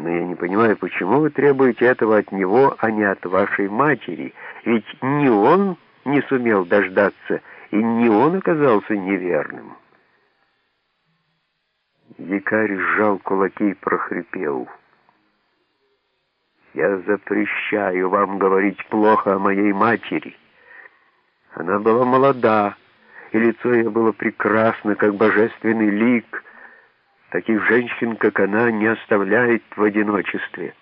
Но я не понимаю, почему вы требуете этого от него, а не от вашей матери? Ведь не он не сумел дождаться, и не он оказался неверным. Дикарь сжал кулаки и прохрипел. «Я запрещаю вам говорить плохо о моей матери. Она была молода, и лицо ее было прекрасно, как божественный лик. Таких женщин, как она, не оставляет в одиночестве».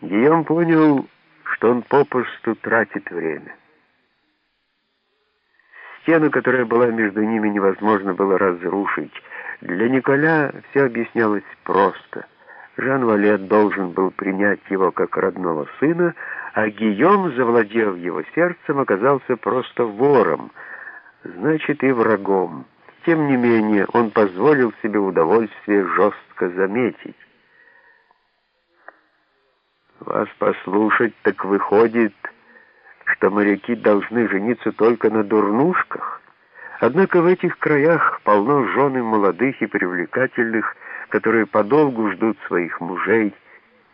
Гийом понял, что он попросту тратит время. Стену, которая была между ними, невозможно было разрушить. Для Николя все объяснялось просто. Жан-Валет должен был принять его как родного сына, а Гийом, завладев его сердцем, оказался просто вором, значит и врагом. Тем не менее, он позволил себе удовольствие жестко заметить. «Вас послушать, так выходит...» что моряки должны жениться только на дурнушках. Однако в этих краях полно жены молодых и привлекательных, которые подолгу ждут своих мужей,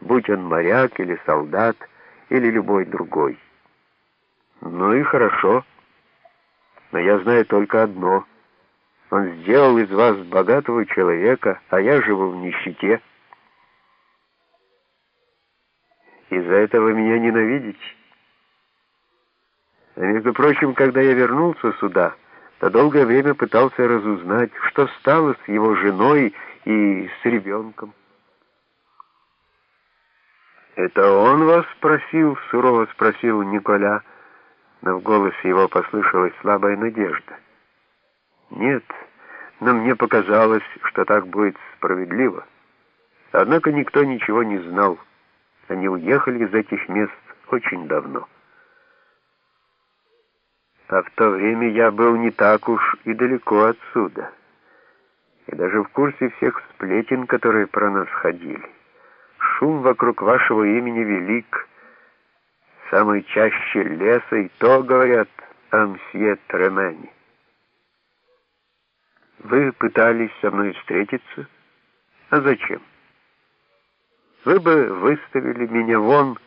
будь он моряк или солдат, или любой другой. Ну и хорошо. Но я знаю только одно. Он сделал из вас богатого человека, а я живу в нищете. Из-за этого меня ненавидите. А между прочим, когда я вернулся сюда, то долгое время пытался разузнать, что стало с его женой и с ребенком. «Это он вас спросил?» — сурово спросил Николя, но в голосе его послышалась слабая надежда. «Нет, но мне показалось, что так будет справедливо. Однако никто ничего не знал. Они уехали из этих мест очень давно». А в то время я был не так уж и далеко отсюда. И даже в курсе всех сплетен, которые про нас ходили. Шум вокруг вашего имени велик. Самой чаще леса и то говорят о мсье Тремене. Вы пытались со мной встретиться? А зачем? Вы бы выставили меня вон,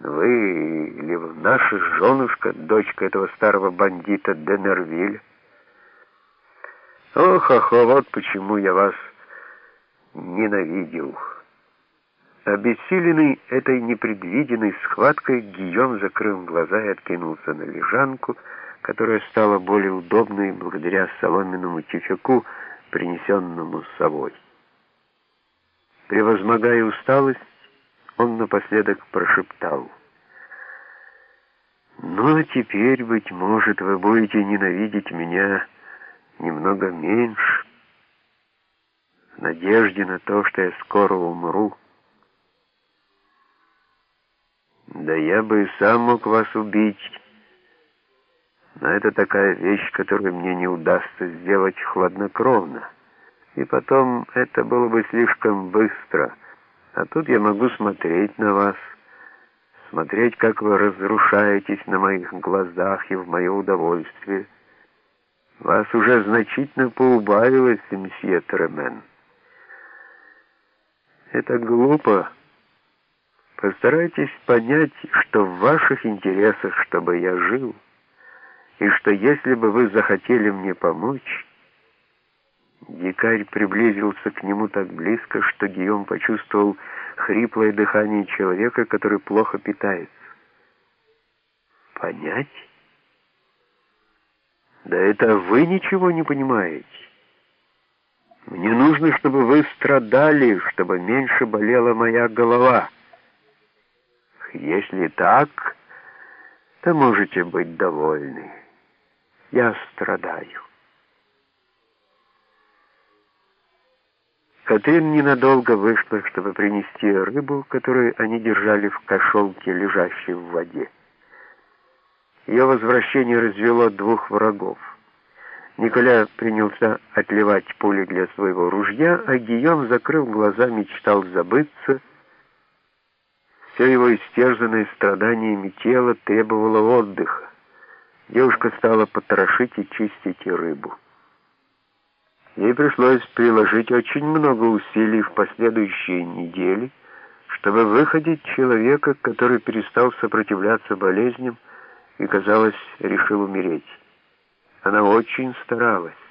вы или наша женушка, дочка этого старого бандита Денервилля. Ох, ох, вот почему я вас ненавидел. Обессиленный этой непредвиденной схваткой, Гийом закрыл глаза и откинулся на лежанку, которая стала более удобной благодаря соломенному тюфяку, принесенному с собой. Превозмогая усталость, он напоследок прошептал. «Ну, а теперь, быть может, вы будете ненавидеть меня немного меньше, в надежде на то, что я скоро умру. Да я бы и сам мог вас убить, но это такая вещь, которую мне не удастся сделать хладнокровно, и потом это было бы слишком быстро». А тут я могу смотреть на вас, смотреть, как вы разрушаетесь на моих глазах и в мое удовольствие. Вас уже значительно поубавилось, мсье Тремен. Это глупо. Постарайтесь понять, что в ваших интересах, чтобы я жил, и что если бы вы захотели мне помочь, Дикарь приблизился к нему так близко, что Гийом почувствовал хриплое дыхание человека, который плохо питается. «Понять? Да это вы ничего не понимаете. Мне нужно, чтобы вы страдали, чтобы меньше болела моя голова. Если так, то можете быть довольны. Я страдаю». Катрин ненадолго вышла, чтобы принести рыбу, которую они держали в кошелке, лежащей в воде. Ее возвращение развело двух врагов. Николя принялся отливать пули для своего ружья, а Гийом, закрыв глаза, мечтал забыться. Все его истерзанное страданиями тело требовало отдыха. Девушка стала потрошить и чистить рыбу. Ей пришлось приложить очень много усилий в последующие недели, чтобы выходить человека, который перестал сопротивляться болезням и, казалось, решил умереть. Она очень старалась.